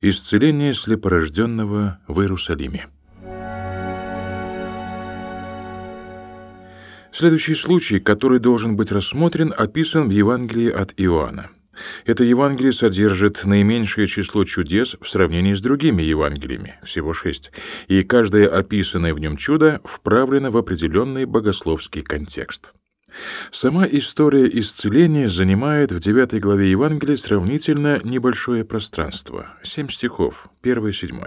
Исцеление слепорожденного в Иерусалиме. Следующий случай, который должен быть рассмотрен, описан в Евангелии от Иоанна. Это Евангелие содержит наименьшее число чудес в сравнении с другими Евангелиями, всего шесть, и каждое описанное в нем чудо вправлено в определенный богословский контекст. Сама история исцеления занимает в 9 главе Евангелия сравнительно небольшое пространство — семь стихов, 1 и 7.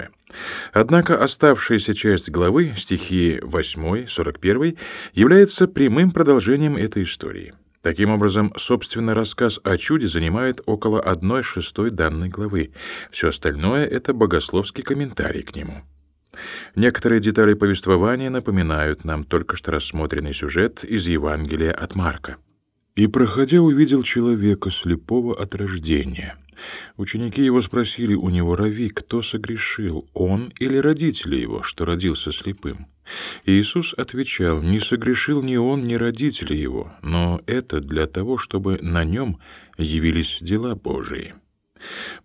Однако оставшаяся часть главы, стихи 8, 41, является прямым продолжением этой истории. Таким образом, собственно, рассказ о чуде занимает около 1 шестой данной главы. Все остальное — это богословский комментарий к нему. Некоторые детали повествования напоминают нам только что рассмотренный сюжет из Евангелия от Марка. «И, проходя, увидел человека, слепого от рождения. Ученики его спросили у него, «Рави, кто согрешил, он или родители его, что родился слепым?» Иисус отвечал, «Не согрешил ни он, ни родители его, но это для того, чтобы на нем явились дела Божии».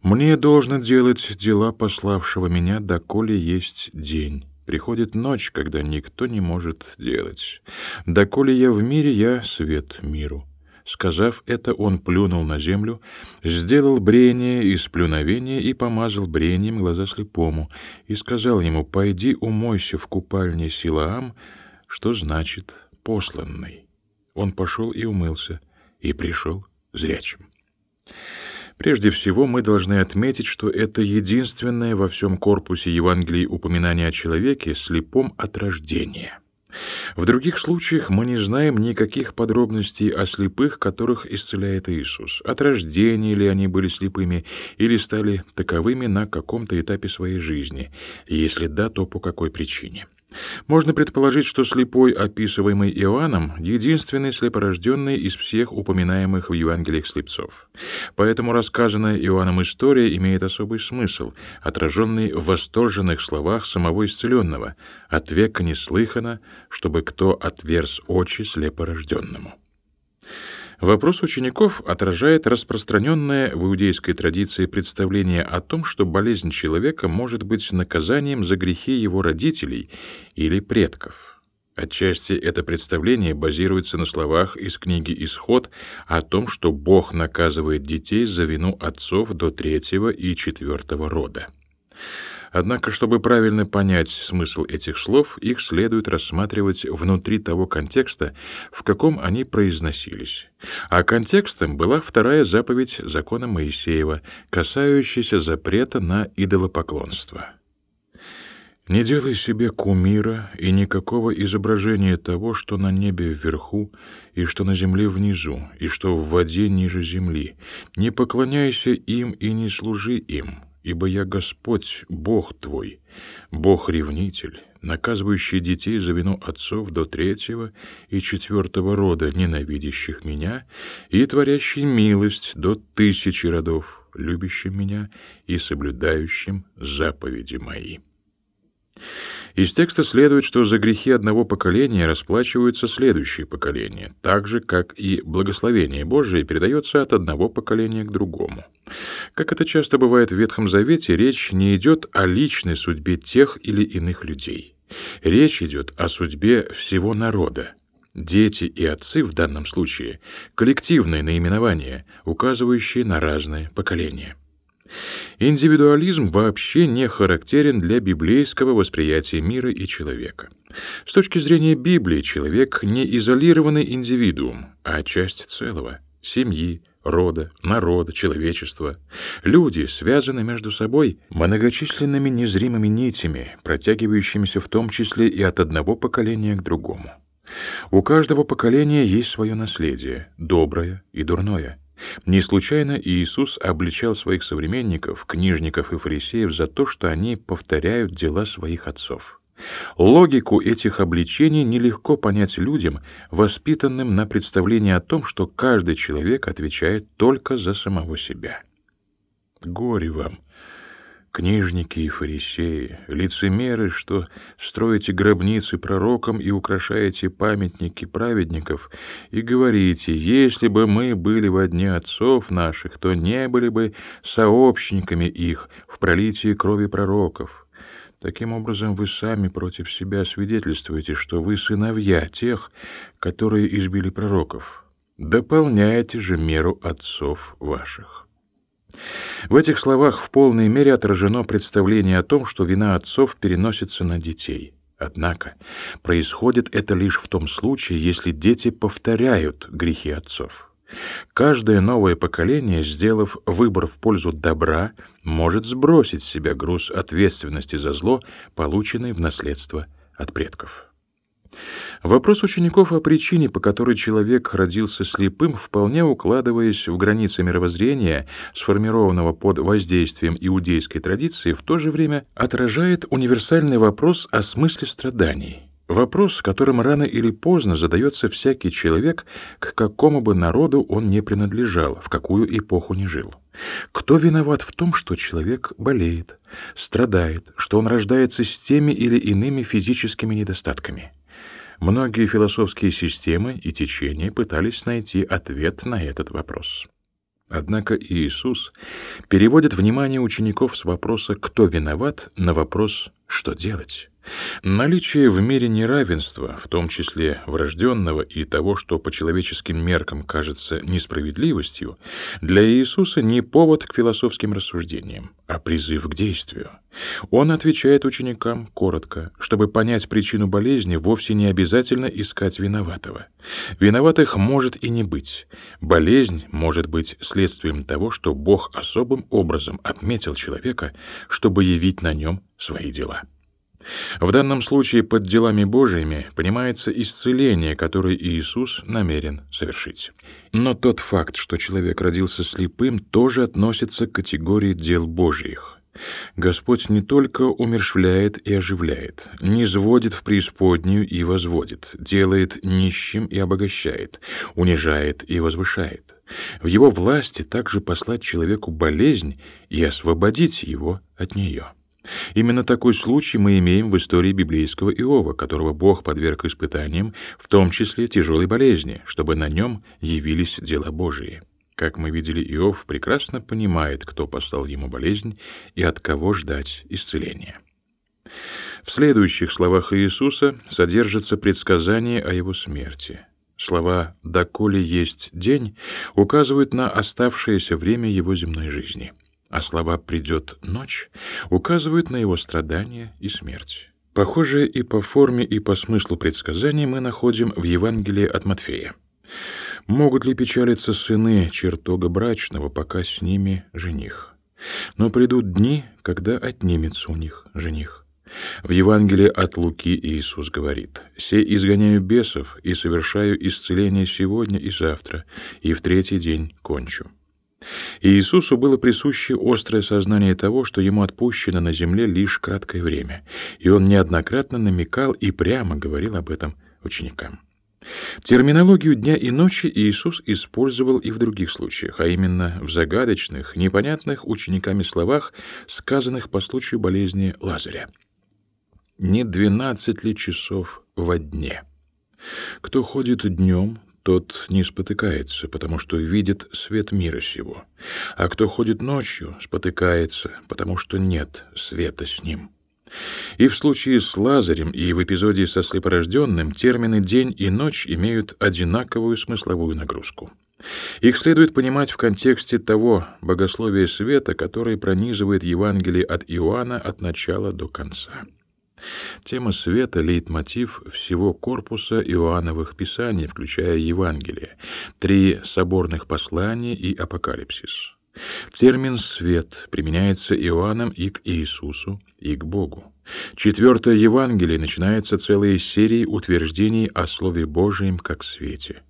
Мне должно делать дела пославшего меня, доколе есть день. Приходит ночь, когда никто не может делать. Доколе я в мире, я свет миру. Сказав это, он плюнул на землю, сделал брение из плюновения и помазал брением глаза слепому, и сказал ему, «Пойди умойся в купальне Силаам», что значит «посланный». Он пошел и умылся, и пришел зрячим. Прежде всего, мы должны отметить, что это единственное во всем корпусе Евангелий упоминание о человеке, слепом от рождения. В других случаях мы не знаем никаких подробностей о слепых, которых исцеляет Иисус. От рождения ли они были слепыми, или стали таковыми на каком-то этапе своей жизни, если да, то по какой причине. Можно предположить, что слепой, описываемый Иоанном, единственный слепорожденный из всех упоминаемых в Евангелиях слепцов. Поэтому рассказанная Иоанном история имеет особый смысл, отраженный в восторженных словах самого исцеленного «От века не слыхано, чтобы кто отверз очи слепорожденному». Вопрос учеников отражает распространенное в иудейской традиции представление о том, что болезнь человека может быть наказанием за грехи его родителей или предков. Отчасти это представление базируется на словах из книги «Исход» о том, что Бог наказывает детей за вину отцов до третьего и четвертого рода. Однако, чтобы правильно понять смысл этих слов, их следует рассматривать внутри того контекста, в каком они произносились. А контекстом была вторая заповедь закона Моисеева, касающаяся запрета на идолопоклонство. «Не делай себе кумира и никакого изображения того, что на небе вверху, и что на земле внизу, и что в воде ниже земли. Не поклоняйся им и не служи им, ибо я Господь, Бог твой, Бог-ревнитель, наказывающий детей за вину отцов до третьего и четвертого рода, ненавидящих меня, и творящий милость до тысячи родов, любящим меня и соблюдающим заповеди мои». Из текста следует, что за грехи одного поколения расплачиваются следующие поколения, так же, как и благословение Божие передается от одного поколения к другому. Как это часто бывает в Ветхом Завете, речь не идет о личной судьбе тех или иных людей. Речь идет о судьбе всего народа. Дети и отцы в данном случае — коллективное наименование, указывающее на разные поколения. Индивидуализм вообще не характерен для библейского восприятия мира и человека. С точки зрения Библии человек не изолированный индивидуум, а часть целого — семьи, рода, народа, человечества. Люди связаны между собой многочисленными незримыми нитями, протягивающимися в том числе и от одного поколения к другому. У каждого поколения есть свое наследие, доброе и дурное — не случайно Иисус обличал своих современников, книжников и фарисеев за то, что они повторяют дела своих отцов. Логику этих обличений нелегко понять людям, воспитанным на представлении о том, что каждый человек отвечает только за самого себя. Горе вам, Книжники и фарисеи, лицемеры, что строите гробницы пророкам и украшаете памятники праведников, и говорите, если бы мы были во дне отцов наших, то не были бы сообщниками их в пролитии крови пророков. Таким образом, вы сами против себя свидетельствуете, что вы сыновья тех, которые избили пророков. Дополняете же меру отцов ваших. В этих словах в полной мере отражено представление о том, что вина отцов переносится на детей. Однако происходит это лишь в том случае, если дети повторяют грехи отцов. Каждое новое поколение, сделав выбор в пользу добра, может сбросить с себя груз ответственности за зло, полученный в наследство от предков. Вопрос учеников о причине, по которой человек родился слепым, вполне укладываясь в границы мировоззрения, сформированного под воздействием иудейской традиции, в то же время отражает универсальный вопрос о смысле страданий. Вопрос, которым рано или поздно задается всякий человек, к какому бы народу он не принадлежал, в какую эпоху ни жил. Кто виноват в том, что человек болеет, страдает, что он рождается с теми или иными физическими недостатками? Многие философские системы и течения пытались найти ответ на этот вопрос. Однако Иисус переводит внимание учеников с вопроса «кто виноват?» на вопрос «что делать?». Наличие в мире неравенства, в том числе врожденного и того, что по человеческим меркам кажется несправедливостью, для Иисуса не повод к философским рассуждениям, а призыв к действию. Он отвечает ученикам коротко, чтобы понять причину болезни, вовсе не обязательно искать виноватого. Виноватых может и не быть. Болезнь может быть следствием того, что Бог особым образом отметил человека, чтобы явить на нем свои дела. В данном случае под делами Божьими понимается исцеление, которое Иисус намерен совершить. Но тот факт, что человек родился слепым, тоже относится к категории дел Божьих. Господь не только умершвляет и оживляет, не сводит в преисподнюю и возводит, делает нищим и обогащает, унижает и возвышает. В его власти также послать человеку болезнь и освободить его от нее. Именно такой случай мы имеем в истории библейского Иова, которого Бог подверг испытаниям, в том числе тяжелой болезни, чтобы на нем явились дела Божии. Как мы видели, Иов прекрасно понимает, кто послал ему болезнь и от кого ждать исцеления. В следующих словах Иисуса содержится предсказание о его смерти. Слова «доколе есть день» указывают на оставшееся время его земной жизни — а слова «придет ночь» указывают на его страдания и смерть. Похожие и по форме, и по смыслу предсказаний мы находим в Евангелии от Матфея. Могут ли печалиться сыны чертога брачного, пока с ними жених? Но придут дни, когда отнимется у них жених. В Евангелии от Луки Иисус говорит, «Се изгоняю бесов и совершаю исцеление сегодня и завтра, и в третий день кончу». И Иисусу было присуще острое сознание того, что ему отпущено на земле лишь краткое время, и он неоднократно намекал и прямо говорил об этом ученикам. Терминологию дня и ночи Иисус использовал и в других случаях, а именно в загадочных, непонятных учениками словах, сказанных по случаю болезни Лазаря. «Не двенадцать ли часов во дне? Кто ходит днем, тот не спотыкается, потому что видит свет мира сего, а кто ходит ночью, спотыкается, потому что нет света с ним. И в случае с Лазарем и в эпизоде со слепорожденным термины «день» и «ночь» имеют одинаковую смысловую нагрузку. Их следует понимать в контексте того богословия света, которое пронизывает Евангелие от Иоанна от начала до конца. Тема света — лейтмотив всего корпуса Иоанновых писаний, включая Евангелие, три соборных послания и апокалипсис. Термин «свет» применяется Иоанном и к Иисусу, и к Богу. Четвертое Евангелие начинается целой серией утверждений о Слове Божьем как свете.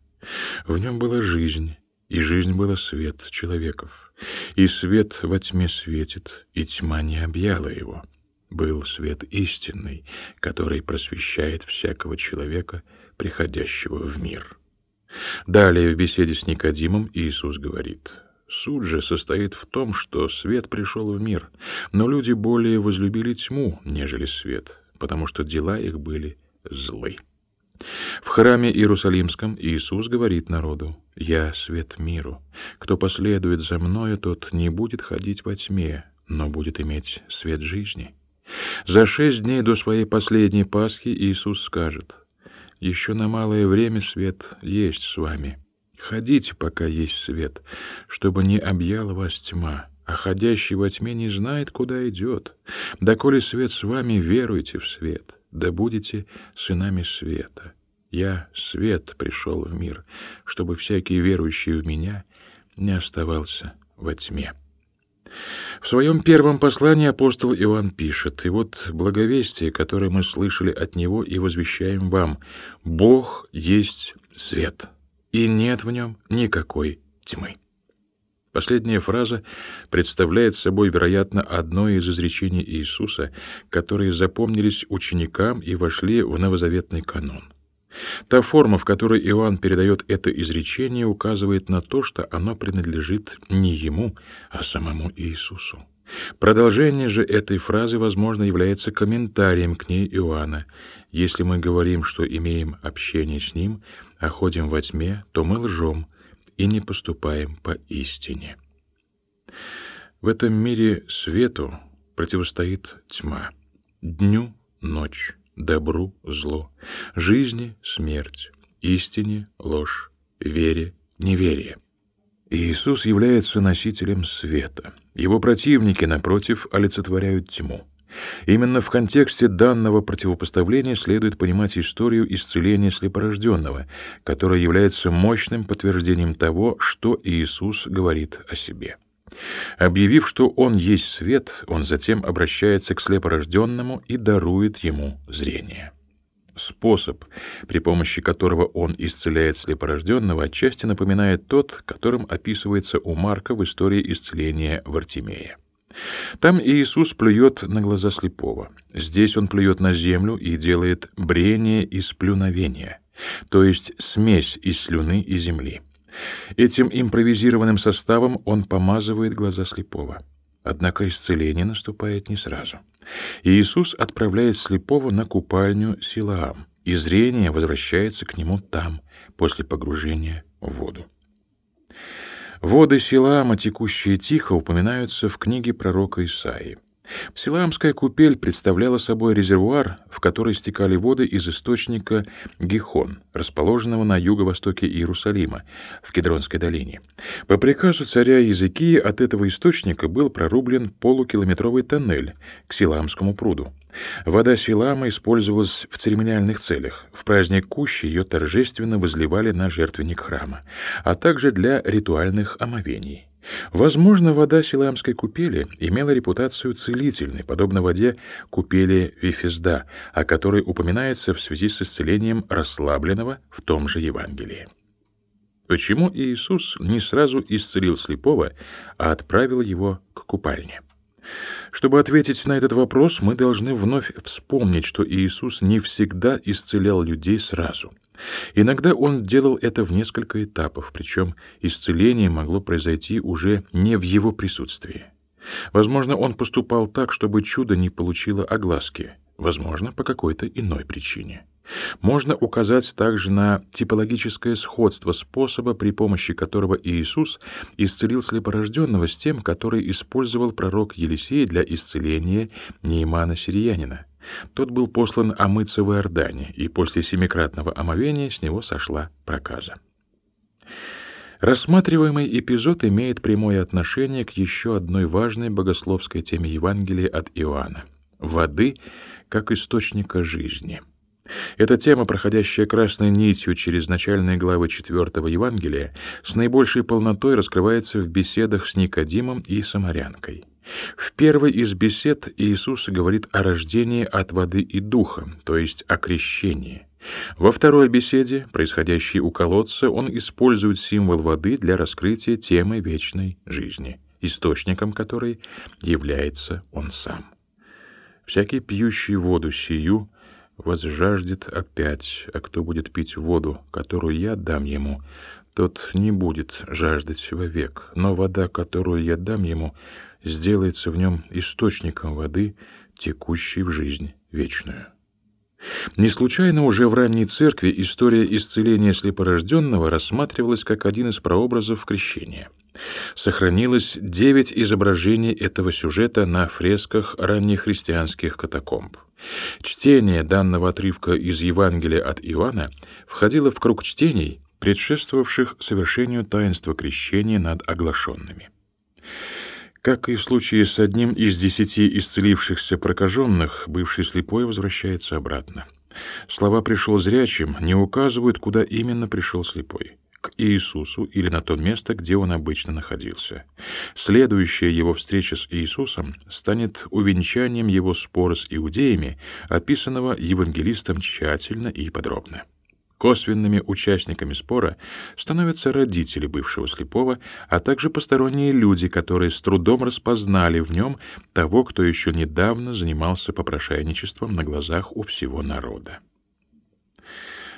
В нем была жизнь, и жизнь была свет человеков. И свет во тьме светит, и тьма не объяла его был свет истинный, который просвещает всякого человека, приходящего в мир. Далее в беседе с Никодимом Иисус говорит: Суть же состоит в том, что свет пришел в мир, но люди более возлюбили тьму, нежели свет, потому что дела их были злы. В храме Иерусалимском Иисус говорит народу, «Я свет миру. Кто последует за мною, тот не будет ходить во тьме, но будет иметь свет жизни». За шесть дней до своей последней Пасхи Иисус скажет, «Еще на малое время свет есть с вами. Ходите, пока есть свет, чтобы не объяла вас тьма, а ходящий во тьме не знает, куда идет. Доколе свет с вами, веруйте в свет, да будете сынами света. Я, свет, пришел в мир, чтобы всякий верующий в меня не оставался во тьме». В своем первом послании апостол Иоанн пишет, и вот благовестие, которое мы слышали от него и возвещаем вам, Бог есть свет, и нет в нем никакой тьмы. Последняя фраза представляет собой, вероятно, одно из изречений Иисуса, которые запомнились ученикам и вошли в новозаветный канон. Та форма, в которой Иоанн передает это изречение, указывает на то, что оно принадлежит не ему, а самому Иисусу. Продолжение же этой фразы, возможно, является комментарием к ней Иоанна. Если мы говорим, что имеем общение с Ним, а ходим во тьме, то мы лжем и не поступаем по истине. В этом мире свету противостоит тьма, дню — ночь, добру — зло, жизни — смерть, истине — ложь, вере — неверие. Иисус является носителем света. Его противники, напротив, олицетворяют тьму. Именно в контексте данного противопоставления следует понимать историю исцеления слепорожденного, которая является мощным подтверждением того, что Иисус говорит о себе. Объявив, что Он есть свет, Он затем обращается к слепорожденному и дарует ему зрение. Способ, при помощи которого он исцеляет слепорожденного, отчасти напоминает тот, которым описывается у Марка в истории исцеления Вартимея. Там Иисус плюет на глаза слепого. Здесь он плюет на землю и делает брение из плюновения, то есть смесь из слюны и земли. Этим импровизированным составом он помазывает глаза слепого. Однако исцеление наступает не сразу. Иисус отправляет слепого на купальню Силаам, и зрение возвращается к нему там, после погружения в воду. Воды Силаама, текущие тихо, упоминаются в книге пророка Исаии. Силаамская купель представляла собой резервуар, в который стекали воды из источника Гихон, расположенного на юго-востоке Иерусалима, в Кедронской долине. По приказу царя Языкии от этого источника был прорублен полукилометровый тоннель к Силамскому пруду. Вода Силама использовалась в церемониальных целях. В праздник Кущи ее торжественно возливали на жертвенник храма, а также для ритуальных омовений. Возможно, вода Силамской купели имела репутацию целительной, подобно воде купели Вифезда, о которой упоминается в связи с исцелением расслабленного в том же Евангелии. Почему Иисус не сразу исцелил слепого, а отправил его к купальне? Чтобы ответить на этот вопрос, мы должны вновь вспомнить, что Иисус не всегда исцелял людей сразу — Иногда он делал это в несколько этапов, причем исцеление могло произойти уже не в его присутствии. Возможно, он поступал так, чтобы чудо не получило огласки, возможно, по какой-то иной причине. Можно указать также на типологическое сходство способа, при помощи которого Иисус исцелил слепорожденного с тем, который использовал пророк Елисей для исцеления Неймана Сириянина. Тот был послан омыться в Иордане, и после семикратного омовения с него сошла проказа. Рассматриваемый эпизод имеет прямое отношение к еще одной важной богословской теме Евангелия от Иоанна — воды как источника жизни. Эта тема, проходящая красной нитью через начальные главы четвертого Евангелия, с наибольшей полнотой раскрывается в беседах с Никодимом и Самарянкой — в первой из бесед Иисус говорит о рождении от воды и духа, то есть о крещении. Во второй беседе, происходящей у колодца, он использует символ воды для раскрытия темы вечной жизни, источником которой является он сам. «Всякий пьющий воду сию возжаждет опять, а кто будет пить воду, которую я дам ему, тот не будет жаждать вовек, но вода, которую я дам ему, сделается в нем источником воды, текущей в жизнь вечную. Не случайно уже в ранней церкви история исцеления слепорожденного рассматривалась как один из прообразов крещения. Сохранилось девять изображений этого сюжета на фресках раннехристианских катакомб. Чтение данного отрывка из Евангелия от Иоанна входило в круг чтений, предшествовавших совершению таинства крещения над оглашенными. Как и в случае с одним из десяти исцелившихся прокаженных, бывший слепой возвращается обратно. Слова «пришел зрячим» не указывают, куда именно пришел слепой к Иисусу или на то место, где он обычно находился. Следующая его встреча с Иисусом станет увенчанием его спора с иудеями, описанного евангелистом тщательно и подробно. Косвенными участниками спора становятся родители бывшего слепого, а также посторонние люди, которые с трудом распознали в нем того, кто еще недавно занимался попрошайничеством на глазах у всего народа.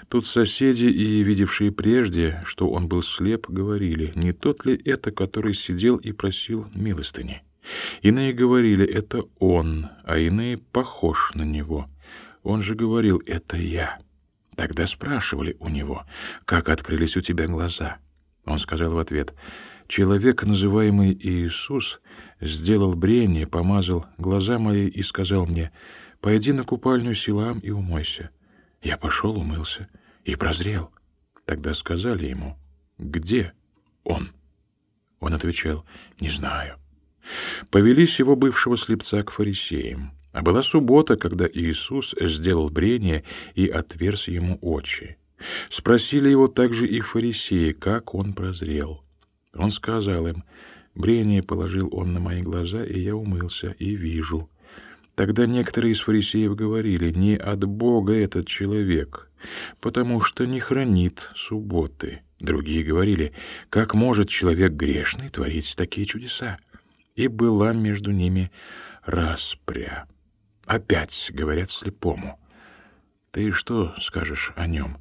Тут соседи и видевшие прежде, что он был слеп, говорили, не тот ли это, который сидел и просил милостыни. Иные говорили, это он, а иные похож на него. Он же говорил, это я. Тогда спрашивали у него, как открылись у тебя глаза. Он сказал в ответ, человек, называемый Иисус, сделал брение, помазал глаза мои и сказал мне, пойди на купальню Силам и умойся. Я пошел, умылся и прозрел. Тогда сказали ему, где он? Он отвечал, не знаю. Повели его бывшего слепца к фарисеям. А была суббота, когда Иисус сделал брение и отверз ему очи. Спросили его также и фарисеи, как он прозрел. Он сказал им, брение положил он на мои глаза, и я умылся, и вижу. Тогда некоторые из фарисеев говорили, не от Бога этот человек, потому что не хранит субботы. Другие говорили, как может человек грешный творить такие чудеса? И была между ними распря. Опять говорят слепому. Ты что скажешь о нем?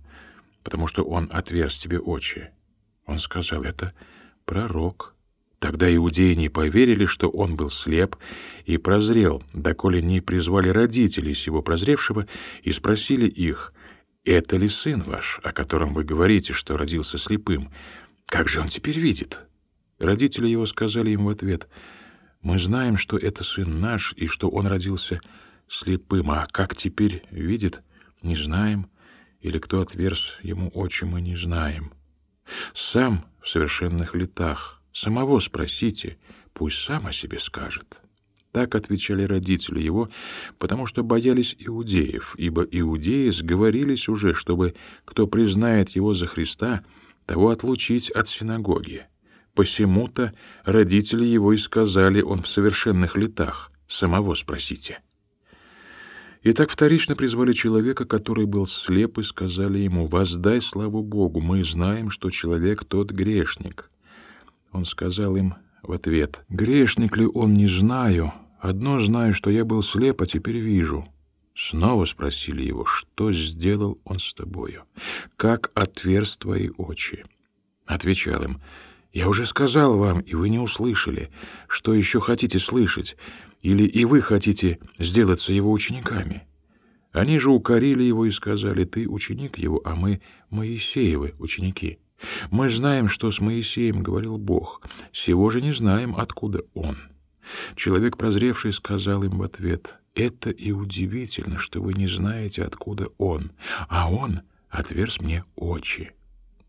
Потому что он отверз тебе очи. Он сказал, это пророк. Тогда иудеи не поверили, что он был слеп и прозрел, доколе не призвали родителей сего прозревшего и спросили их, это ли сын ваш, о котором вы говорите, что родился слепым? Как же он теперь видит? Родители его сказали им в ответ: Мы знаем, что это сын наш и что он родился слепым, а как теперь видит, не знаем, или кто отверз ему очи, мы не знаем. Сам в совершенных летах, самого спросите, пусть сам о себе скажет. Так отвечали родители его, потому что боялись иудеев, ибо иудеи сговорились уже, чтобы кто признает его за Христа, того отлучить от синагоги. Посему-то родители его и сказали, он в совершенных летах, самого спросите. И так вторично призвали человека, который был слеп, и сказали ему, «Воздай славу Богу, мы знаем, что человек тот грешник». Он сказал им в ответ, «Грешник ли он, не знаю, Одно знаю, что я был слеп, а теперь вижу. Снова спросили его, что сделал он с тобою? Как отверз твои очи? Отвечал им, я уже сказал вам, и вы не услышали. Что еще хотите слышать? Или и вы хотите сделаться его учениками? Они же укорили его и сказали, ты ученик его, а мы Моисеевы ученики. Мы знаем, что с Моисеем говорил Бог, сего же не знаем, откуда он». Человек, прозревший, сказал им в ответ, «Это и удивительно, что вы не знаете, откуда он, а он отверз мне очи».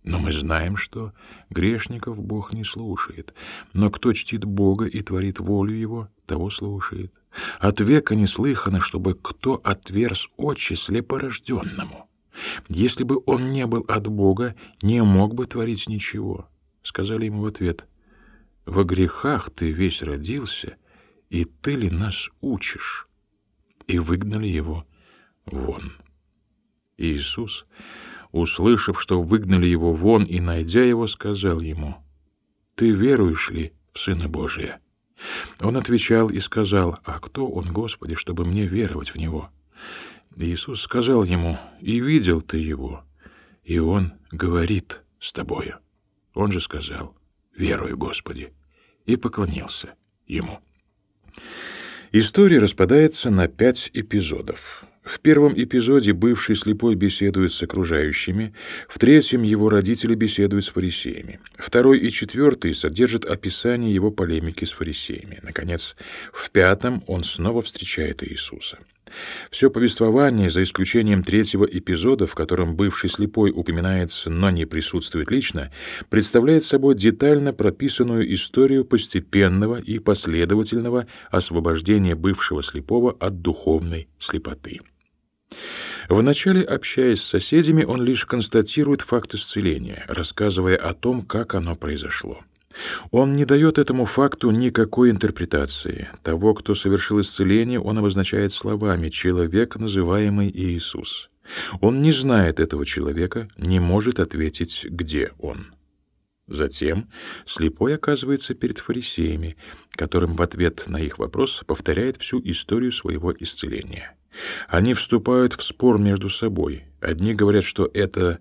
Но мы знаем, что грешников Бог не слушает, но кто чтит Бога и творит волю Его, того слушает. От века не слыхано, чтобы кто отверз очи слепорожденному. Если бы он не был от Бога, не мог бы творить ничего. Сказали ему в ответ — во грехах ты весь родился, и ты ли нас учишь? И выгнали его вон. Иисус, услышав, что выгнали его вон, и найдя его, сказал ему, «Ты веруешь ли в Сына Божия?» Он отвечал и сказал, «А кто он, Господи, чтобы мне веровать в Него?» Иисус сказал ему, «И видел ты Его, и Он говорит с тобою». Он же сказал «Верую, Господи», и поклонился ему. История распадается на пять эпизодов. В первом эпизоде бывший слепой беседует с окружающими, в третьем его родители беседуют с фарисеями. Второй и четвертый содержат описание его полемики с фарисеями. Наконец, в пятом он снова встречает Иисуса. Все повествование, за исключением третьего эпизода, в котором бывший слепой упоминается, но не присутствует лично, представляет собой детально прописанную историю постепенного и последовательного освобождения бывшего слепого от духовной слепоты. Вначале, общаясь с соседями, он лишь констатирует факт исцеления, рассказывая о том, как оно произошло. Он не дает этому факту никакой интерпретации. Того, кто совершил исцеление, он обозначает словами «человек, называемый Иисус». Он не знает этого человека, не может ответить, где он. Затем слепой оказывается перед фарисеями, которым в ответ на их вопрос повторяет всю историю своего исцеления. Они вступают в спор между собой. Одни говорят, что это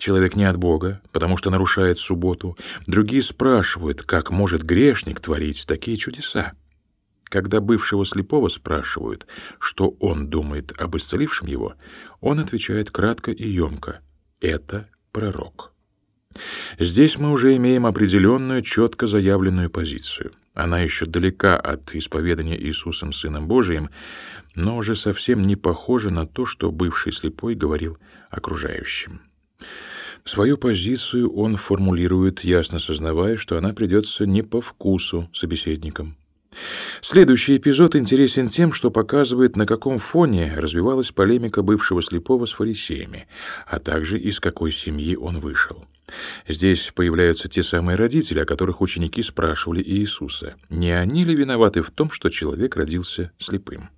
человек не от Бога, потому что нарушает субботу. Другие спрашивают, как может грешник творить такие чудеса. Когда бывшего слепого спрашивают, что он думает об исцелившем его, он отвечает кратко и емко «это пророк». Здесь мы уже имеем определенную, четко заявленную позицию. Она еще далека от исповедания Иисусом Сыном Божиим, но уже совсем не похожа на то, что бывший слепой говорил окружающим. Свою позицию он формулирует, ясно сознавая, что она придется не по вкусу собеседникам. Следующий эпизод интересен тем, что показывает, на каком фоне развивалась полемика бывшего слепого с фарисеями, а также из какой семьи он вышел. Здесь появляются те самые родители, о которых ученики спрашивали Иисуса, не они ли виноваты в том, что человек родился слепым.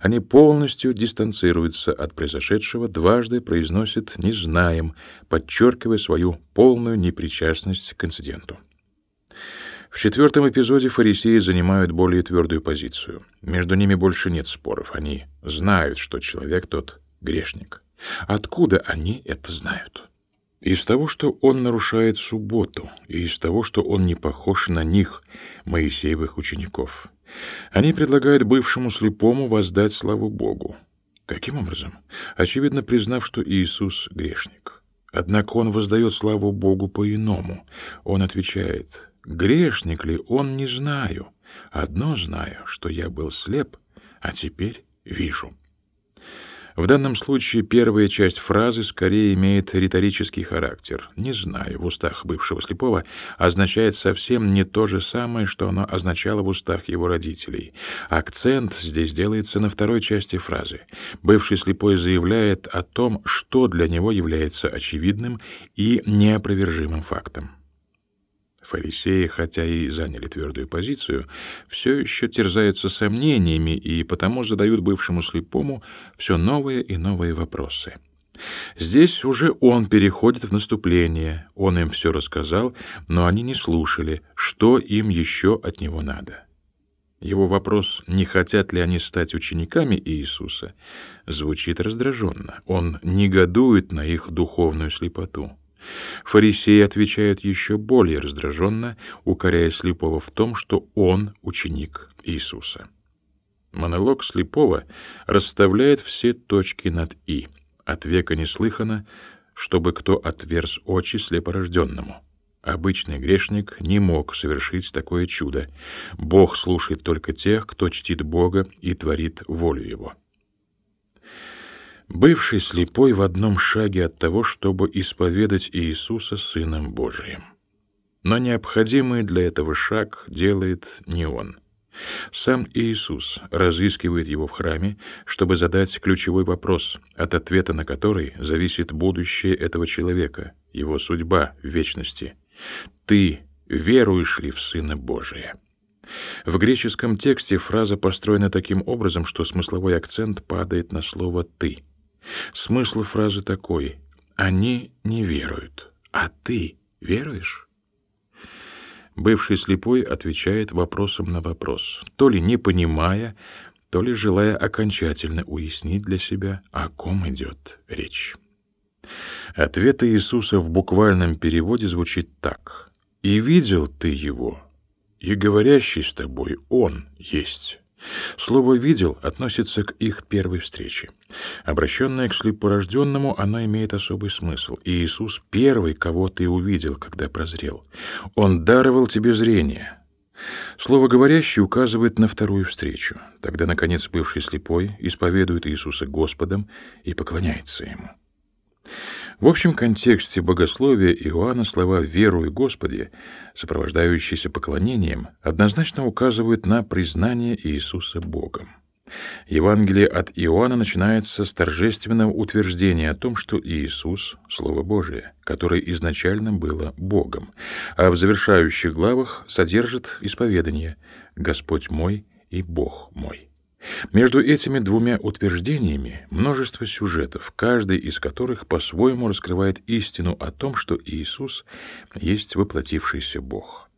Они полностью дистанцируются от произошедшего, дважды произносят «не знаем», подчеркивая свою полную непричастность к инциденту. В четвертом эпизоде фарисеи занимают более твердую позицию. Между ними больше нет споров. Они знают, что человек тот грешник. Откуда они это знают? Из того, что он нарушает субботу, и из того, что он не похож на них, Моисеевых учеников. Они предлагают бывшему слепому воздать славу Богу. Каким образом? Очевидно, признав, что Иисус — грешник. Однако он воздает славу Богу по-иному. Он отвечает, «Грешник ли он, не знаю. Одно знаю, что я был слеп, а теперь вижу». В данном случае первая часть фразы скорее имеет риторический характер. «Не знаю» в устах бывшего слепого означает совсем не то же самое, что оно означало в устах его родителей. Акцент здесь делается на второй части фразы. Бывший слепой заявляет о том, что для него является очевидным и неопровержимым фактом. Фарисеи, хотя и заняли твердую позицию, все еще терзаются сомнениями и потому задают бывшему слепому все новые и новые вопросы. Здесь уже он переходит в наступление, он им все рассказал, но они не слушали, что им еще от него надо. Его вопрос, не хотят ли они стать учениками Иисуса, звучит раздраженно. Он негодует на их духовную слепоту. Фарисеи отвечают еще более раздраженно, укоряя слепого в том, что он ученик Иисуса. Монолог слепого расставляет все точки над «и». От века не слыхано, чтобы кто отверз очи слепорожденному. Обычный грешник не мог совершить такое чудо. Бог слушает только тех, кто чтит Бога и творит волю Его бывший слепой в одном шаге от того, чтобы исповедать Иисуса Сыном Божиим. Но необходимый для этого шаг делает не он. Сам Иисус разыскивает его в храме, чтобы задать ключевой вопрос, от ответа на который зависит будущее этого человека, его судьба в вечности. «Ты веруешь ли в Сына Божия?» В греческом тексте фраза построена таким образом, что смысловой акцент падает на слово «ты». Смысл фразы такой: они не веруют, а ты веруешь? Бывший слепой отвечает вопросом на вопрос, то ли не понимая, то ли желая окончательно уяснить для себя, о ком идет речь. Ответ Иисуса в буквальном переводе звучит так. «И видел ты его, и говорящий с тобой он есть». Слово «видел» относится к их первой встрече. Обращенное к слепорожденному, оно имеет особый смысл. И Иисус — первый, кого ты увидел, когда прозрел. Он даровал тебе зрение. Слово «говорящий» указывает на вторую встречу. Тогда, наконец, бывший слепой исповедует Иисуса Господом и поклоняется Ему. В общем контексте богословия Иоанна слова «верую Господи», сопровождающиеся поклонением, однозначно указывают на признание Иисуса Богом. Евангелие от Иоанна начинается с торжественного утверждения о том, что Иисус — Слово Божие, которое изначально было Богом, а в завершающих главах содержит исповедание «Господь мой и Бог мой». Между этими двумя утверждениями множество сюжетов, каждый из которых по-своему раскрывает истину о том, что Иисус есть воплотившийся Бог.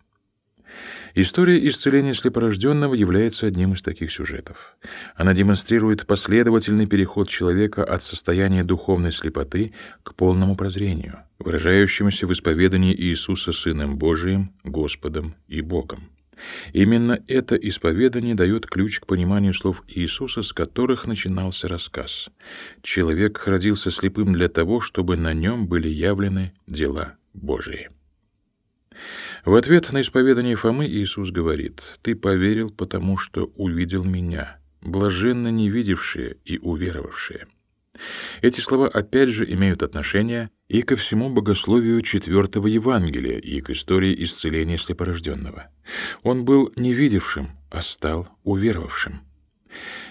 История исцеления слепорожденного является одним из таких сюжетов. Она демонстрирует последовательный переход человека от состояния духовной слепоты к полному прозрению, выражающемуся в исповедании Иисуса Сыном Божиим, Господом и Богом. Именно это исповедание дает ключ к пониманию слов Иисуса, с которых начинался рассказ. Человек родился слепым для того, чтобы на нем были явлены дела Божии. В ответ на исповедание Фомы Иисус говорит, «Ты поверил, потому что увидел Меня, блаженно не видевшие и уверовавшие». Эти слова опять же имеют отношение и ко всему богословию четвертого Евангелия, и к истории исцеления слепорожденного. Он был не видевшим, а стал уверовавшим.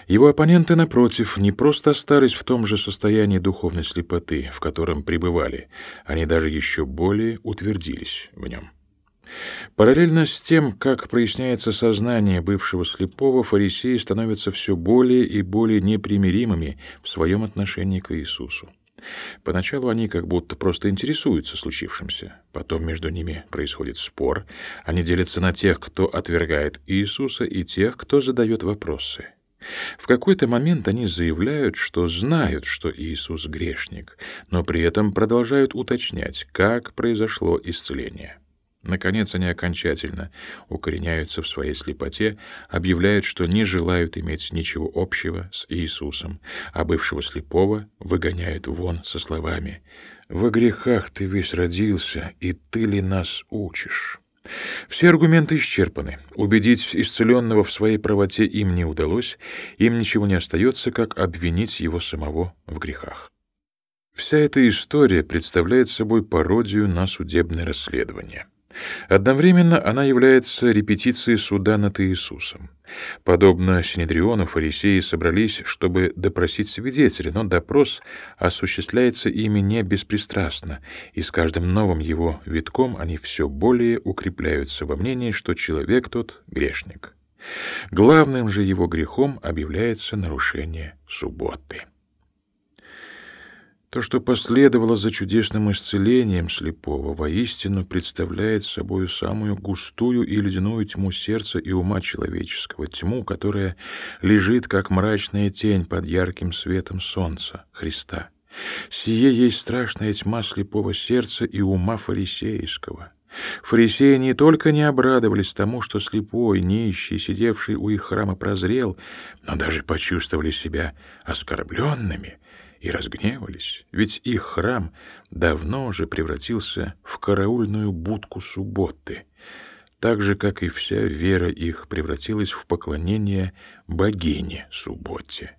Его оппоненты, напротив, не просто остались в том же состоянии духовной слепоты, в котором пребывали, они даже еще более утвердились в нем. Параллельно с тем, как проясняется сознание бывшего слепого, фарисеи становятся все более и более непримиримыми в своем отношении к Иисусу. Поначалу они как будто просто интересуются случившимся. Потом между ними происходит спор. Они делятся на тех, кто отвергает Иисуса, и тех, кто задает вопросы. В какой-то момент они заявляют, что знают, что Иисус грешник, но при этом продолжают уточнять, как произошло исцеление. Наконец они окончательно укореняются в своей слепоте, объявляют, что не желают иметь ничего общего с Иисусом, а бывшего слепого выгоняют вон со словами «Во грехах ты весь родился, и ты ли нас учишь?» Все аргументы исчерпаны. Убедить исцеленного в своей правоте им не удалось, им ничего не остается, как обвинить его самого в грехах. Вся эта история представляет собой пародию на судебное расследование. Одновременно она является репетицией суда над Иисусом. Подобно Синедриону, фарисеи собрались, чтобы допросить свидетеля, но допрос осуществляется ими не беспристрастно, и с каждым новым его витком они все более укрепляются во мнении, что человек тот грешник. Главным же его грехом объявляется нарушение субботы. То, что последовало за чудесным исцелением слепого, воистину представляет собой самую густую и ледяную тьму сердца и ума человеческого, тьму, которая лежит, как мрачная тень под ярким светом солнца, Христа. Сие есть страшная тьма слепого сердца и ума фарисеевского. Фарисеи не только не обрадовались тому, что слепой, нищий, сидевший у их храма, прозрел, но даже почувствовали себя оскорбленными — и разгневались, ведь их храм давно уже превратился в караульную будку субботы, так же, как и вся вера их превратилась в поклонение богине субботе.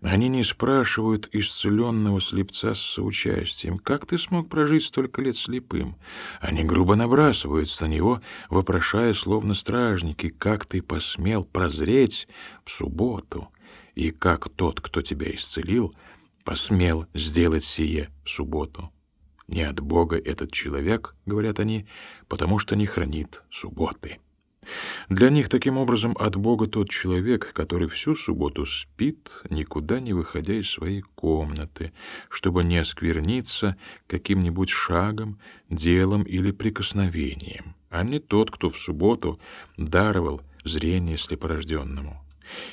Они не спрашивают исцеленного слепца с соучастием, «Как ты смог прожить столько лет слепым?» Они грубо набрасываются на него, вопрошая, словно стражники, «Как ты посмел прозреть в субботу?» И как тот, кто тебя исцелил, посмел сделать сие в субботу. Не от Бога этот человек, говорят они, потому что не хранит субботы. Для них таким образом от Бога тот человек, который всю субботу спит, никуда не выходя из своей комнаты, чтобы не оскверниться каким-нибудь шагом, делом или прикосновением, а не тот, кто в субботу даровал зрение слепорожденному.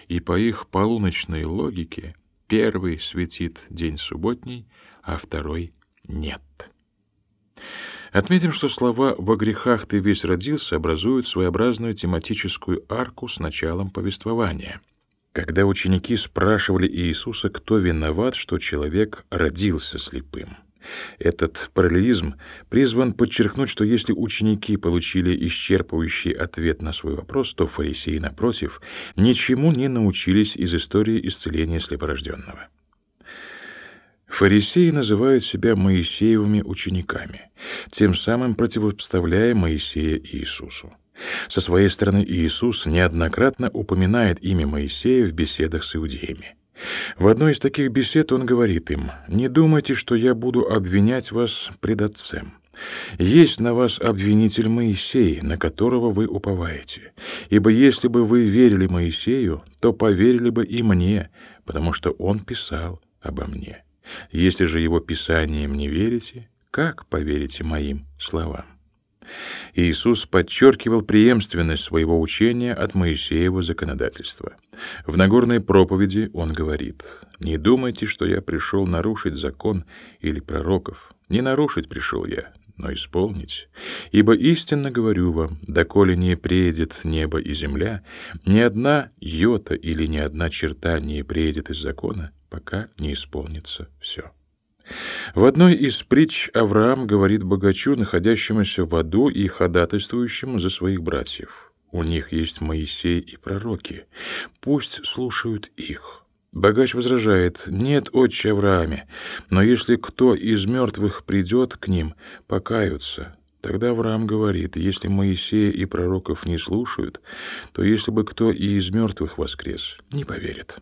И по их полуночной логике Первый светит день субботний, а второй нет. Отметим, что слова «во грехах ты весь родился» образуют своеобразную тематическую арку с началом повествования. Когда ученики спрашивали Иисуса, кто виноват, что человек родился слепым. Этот параллелизм призван подчеркнуть, что если ученики получили исчерпывающий ответ на свой вопрос, то фарисеи, напротив, ничему не научились из истории исцеления слепорожденного. Фарисеи называют себя Моисеевыми учениками, тем самым противопоставляя Моисея Иисусу. Со своей стороны Иисус неоднократно упоминает имя Моисея в беседах с иудеями. В одной из таких бесед он говорит им, «Не думайте, что я буду обвинять вас пред Отцем. Есть на вас обвинитель Моисей, на которого вы уповаете. Ибо если бы вы верили Моисею, то поверили бы и мне, потому что он писал обо мне». Если же его писанием не верите, как поверите моим словам? Иисус подчеркивал преемственность своего учения от Моисеева законодательства. В Нагорной проповеди он говорит, «Не думайте, что я пришел нарушить закон или пророков. Не нарушить пришел я, но исполнить. Ибо истинно говорю вам, доколе не преедет небо и земля, ни одна йота или ни одна черта не преедет из закона, пока не исполнится все. В одной из притч Авраам говорит богачу, находящемуся в аду и ходатайствующему за своих братьев. У них есть Моисей и пророки. Пусть слушают их. Богач возражает, «Нет, отче Аврааме, но если кто из мертвых придет к ним, покаются». Тогда Авраам говорит, «Если Моисея и пророков не слушают, то если бы кто и из мертвых воскрес, не поверит».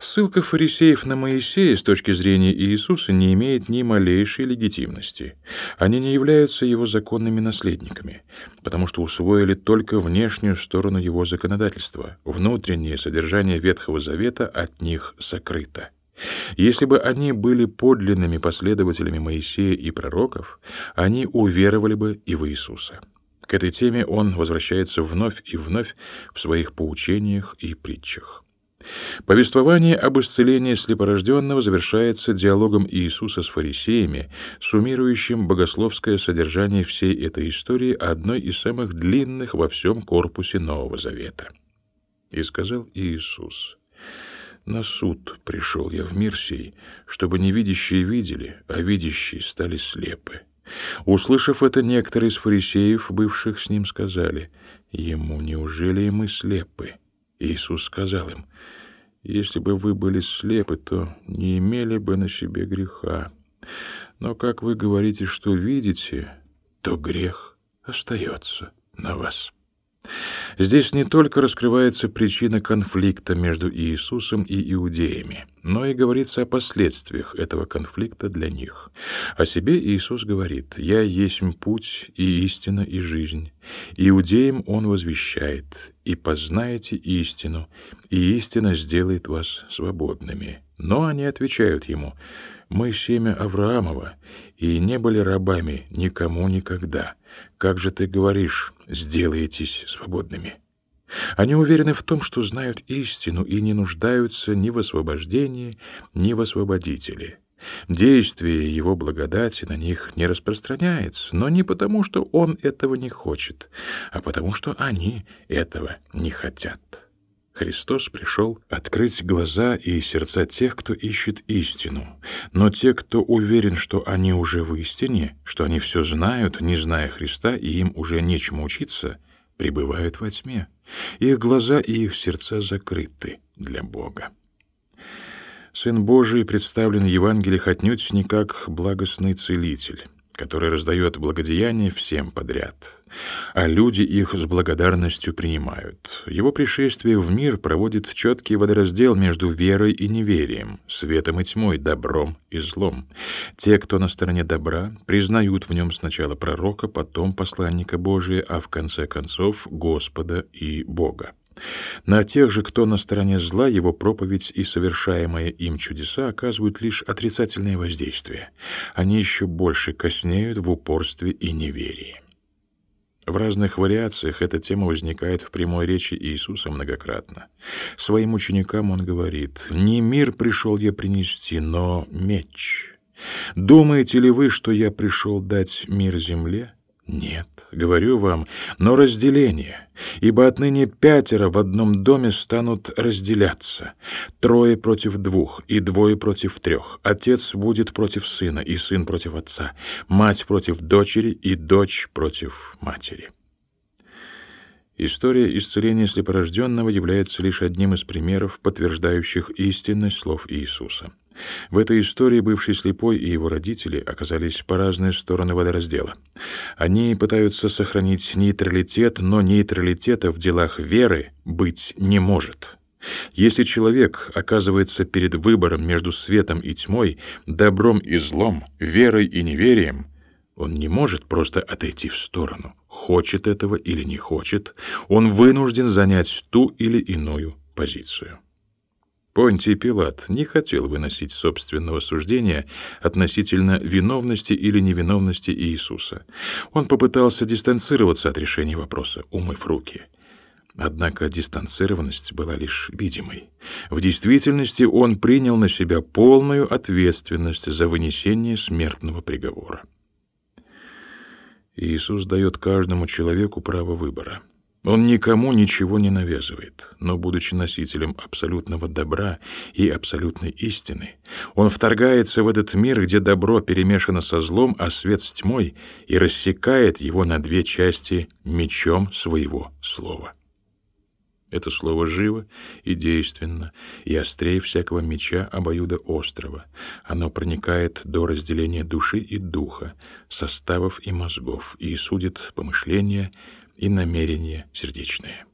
Ссылка фарисеев на Моисея с точки зрения Иисуса не имеет ни малейшей легитимности. Они не являются его законными наследниками, потому что усвоили только внешнюю сторону его законодательства. Внутреннее содержание Ветхого Завета от них сокрыто. Если бы они были подлинными последователями Моисея и пророков, они уверовали бы и в Иисуса. К этой теме он возвращается вновь и вновь в своих поучениях и притчах. Повествование об исцелении слепорожденного завершается диалогом Иисуса с фарисеями, суммирующим богословское содержание всей этой истории одной из самых длинных во всем корпусе Нового Завета. И сказал Иисус, «На суд пришел я в мир сей, чтобы невидящие видели, а видящие стали слепы». Услышав это, некоторые из фарисеев, бывших с ним, сказали, «Ему неужели и мы слепы?» Иисус сказал им, «Если бы вы были слепы, то не имели бы на себе греха. Но как вы говорите, что видите, то грех остается на вас». Здесь не только раскрывается причина конфликта между Иисусом и иудеями, но и говорится о последствиях этого конфликта для них. О себе Иисус говорит «Я есть путь и истина и жизнь». Иудеям Он возвещает «И познаете истину, и истина сделает вас свободными». Но они отвечают Ему «Мы семя Авраамова, и не были рабами никому никогда. Как же ты говоришь, сделаетесь свободными?» Они уверены в том, что знают истину и не нуждаются ни в освобождении, ни в освободителе. Действие его благодати на них не распространяется, но не потому, что он этого не хочет, а потому, что они этого не хотят. Христос пришел открыть глаза и сердца тех, кто ищет истину. Но те, кто уверен, что они уже в истине, что они все знают, не зная Христа, и им уже нечему учиться, пребывают во тьме. Их глаза и их сердца закрыты для Бога. Сын Божий представлен в Евангелиях отнюдь не как благостный целитель, который раздает благодеяния всем подряд, а люди их с благодарностью принимают. Его пришествие в мир проводит четкий водораздел между верой и неверием, светом и тьмой, добром и злом. Те, кто на стороне добра, признают в нем сначала пророка, потом посланника Божия, а в конце концов Господа и Бога. На тех же, кто на стороне зла, его проповедь и совершаемые им чудеса оказывают лишь отрицательное воздействие. Они еще больше коснеют в упорстве и неверии. В разных вариациях эта тема возникает в прямой речи Иисуса многократно. Своим ученикам он говорит, «Не мир пришел я принести, но меч». Думаете ли вы, что я пришел дать мир земле? Нет, говорю вам, но разделение, ибо отныне пятеро в одном доме станут разделяться, трое против двух и двое против трех, отец будет против сына и сын против отца, мать против дочери и дочь против матери. История исцеления слепорожденного является лишь одним из примеров, подтверждающих истинность слов Иисуса. В этой истории бывший слепой и его родители оказались по разные стороны водораздела. Они пытаются сохранить нейтралитет, но нейтралитета в делах веры быть не может. Если человек оказывается перед выбором между светом и тьмой, добром и злом, верой и неверием, он не может просто отойти в сторону. Хочет этого или не хочет, он вынужден занять ту или иную позицию. Понтий Пилат не хотел выносить собственного суждения относительно виновности или невиновности Иисуса. Он попытался дистанцироваться от решения вопроса, умыв руки. Однако дистанцированность была лишь видимой. В действительности он принял на себя полную ответственность за вынесение смертного приговора. Иисус дает каждому человеку право выбора. Он никому ничего не навязывает, но, будучи носителем абсолютного добра и абсолютной истины, он вторгается в этот мир, где добро перемешано со злом, а свет с тьмой, и рассекает его на две части мечом своего слова. Это слово живо и действенно, и острее всякого меча обоюда острова. Оно проникает до разделения души и духа, составов и мозгов, и судит помышления, и намерения сердечные.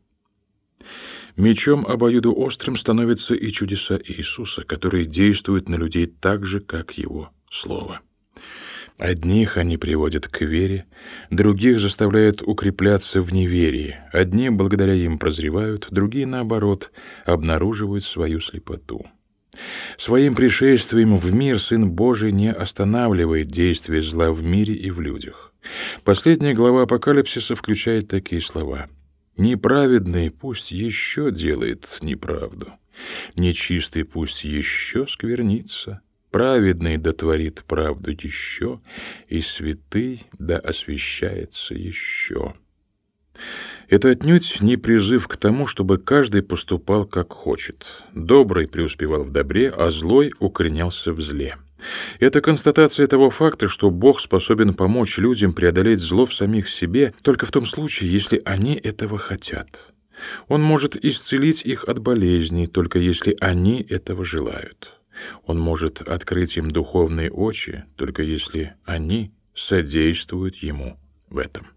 Мечом обоюдоострым становятся и чудеса Иисуса, которые действуют на людей так же, как Его Слово. Одних они приводят к вере, других заставляют укрепляться в неверии. Одни благодаря им прозревают, другие, наоборот, обнаруживают свою слепоту. Своим пришествием в мир Сын Божий не останавливает действие зла в мире и в людях. Последняя глава Апокалипсиса включает такие слова. «Неправедный пусть еще делает неправду, нечистый пусть еще сквернится, праведный дотворит правду еще, и святый да освящается еще». Это отнюдь не призыв к тому, чтобы каждый поступал как хочет. Добрый преуспевал в добре, а злой укоренялся в зле. Это констатация того факта, что Бог способен помочь людям преодолеть зло в самих себе только в том случае, если они этого хотят. Он может исцелить их от болезней, только если они этого желают. Он может открыть им духовные очи, только если они содействуют ему в этом.